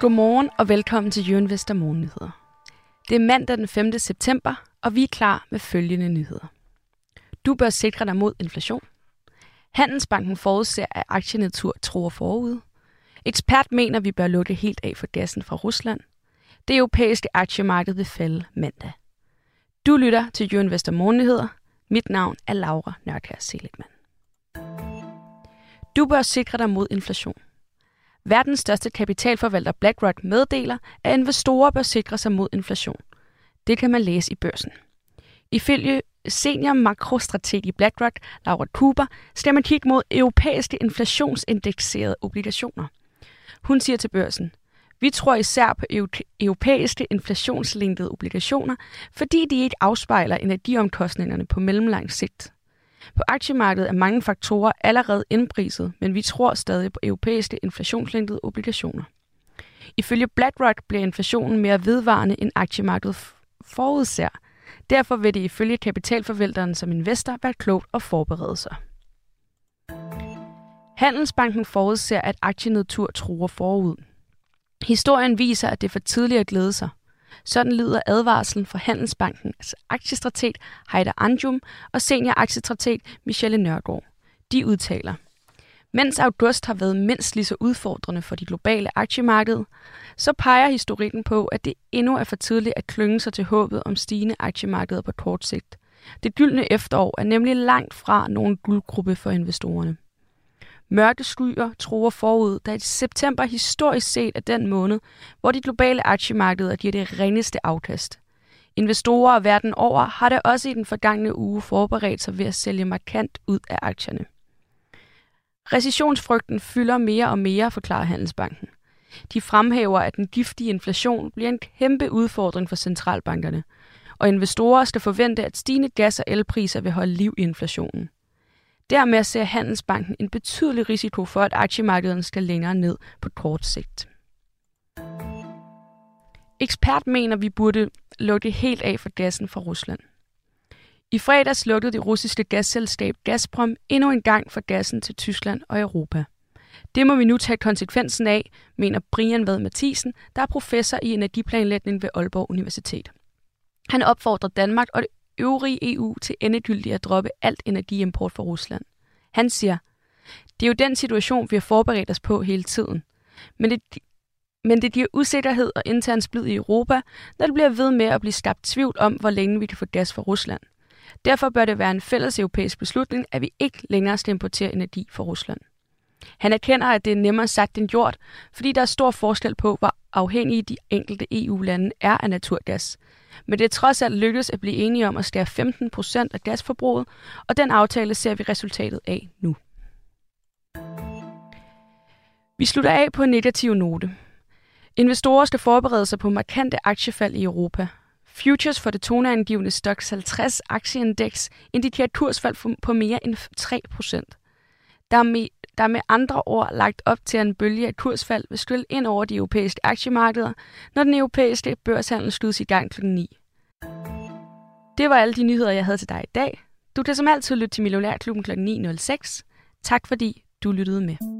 Godmorgen og velkommen til Jørgen Vester Morgennyheder. Det er mandag den 5. september, og vi er klar med følgende nyheder. Du bør sikre dig mod inflation. Handelsbanken forudser, at aktienatur tror forud. Ekspert mener, vi bør lukke helt af for gassen fra Rusland. Det europæiske aktiemarked vil falde mandag. Du lytter til Jørgen Vester Morgennyheder. Mit navn er Laura Nørkær Seligman. Du bør sikre dig mod inflation. Verdens største kapitalforvalter BlackRock meddeler, at investorer bør sikre sig mod inflation. Det kan man læse i børsen. Ifølge senior makrostrateg i BlackRock, Laura Cooper, skal man kigge mod europæiske inflationsindekserede obligationer. Hun siger til børsen, vi tror især på europæiske inflationslinkede obligationer, fordi de ikke afspejler energiomkostningerne på mellemlang sigt. På aktiemarkedet er mange faktorer allerede indpriset, men vi tror stadig på europæiske inflationslinkede obligationer. Ifølge BlackRock bliver inflationen mere vedvarende end aktiemarkedet forudser. Derfor vil det ifølge kapitalforvalteren som investor være klogt at forberede sig. Handelsbanken forudser, at aktienedtur truer forud. Historien viser, at det er for tidligt at glæde sig. Sådan lyder advarslen fra Handelsbankens aktiestrateg Heider Anjum og senioraktiestrateg Michelle Nørgaard. De udtaler, mens august har været mindst lige så udfordrende for de globale aktiemarked, så peger historikken på, at det endnu er for tidligt at klynge sig til håbet om stigende aktiemarkeder på kort sigt. Det gyldne efterår er nemlig langt fra nogen guldgruppe for investorerne. Mørke skyer truer forud, da i september historisk set er den måned, hvor de globale aktiemarkeder giver det reneste afkast. Investorer verden over har det også i den forgangne uge forberedt sig ved at sælge markant ud af aktierne. Recessionsfrygten fylder mere og mere, forklarer Handelsbanken. De fremhæver, at den giftige inflation bliver en kæmpe udfordring for centralbankerne, og investorer skal forvente, at stigende gas- og elpriser vil holde liv i inflationen. Dermed ser Handelsbanken en betydelig risiko for, at aktiemarkederne skal længere ned på kort sigt. Ekspert mener, vi burde lukke helt af for gassen fra Rusland. I fredags lukkede det russiske gasselskab Gazprom endnu en gang for gassen til Tyskland og Europa. Det må vi nu tage konsekvensen af, mener Brian Vad Mathisen, der er professor i energiplanlægning ved Aalborg Universitet. Han opfordrer Danmark og det øvrige EU til endegyldigt at droppe alt energiimport fra Rusland. Han siger, det er jo den situation, vi har forberedt os på hele tiden. Men det, men det giver usikkerhed og intern splid i Europa, når det bliver ved med at blive skabt tvivl om, hvor længe vi kan få gas fra Rusland. Derfor bør det være en fælles europæisk beslutning, at vi ikke længere skal importere energi fra Rusland. Han erkender, at det er nemmere sagt end gjort, fordi der er stor forskel på, hvor afhængige de enkelte EU-lande er af naturgas. Men det er trods alt lykkedes at blive enige om at skære 15 procent af gasforbruget, og den aftale ser vi resultatet af nu. Vi slutter af på en negativ note. Investorer skal forberede sig på markante aktiefald i Europa. Futures for det toneangivende Stoxx 50 aktieindeks indikerer et kursfald på mere end 3 procent. Der er, der er med andre ord lagt op til en bølge af kursfald vil skylle ind over de europæiske aktiemarkeder, når den europæiske børshandel skydes i gang kl. 9. Det var alle de nyheder, jeg havde til dig i dag. Du kan som altid lytte til Millionærklubben kl. 9.06. Tak fordi du lyttede med.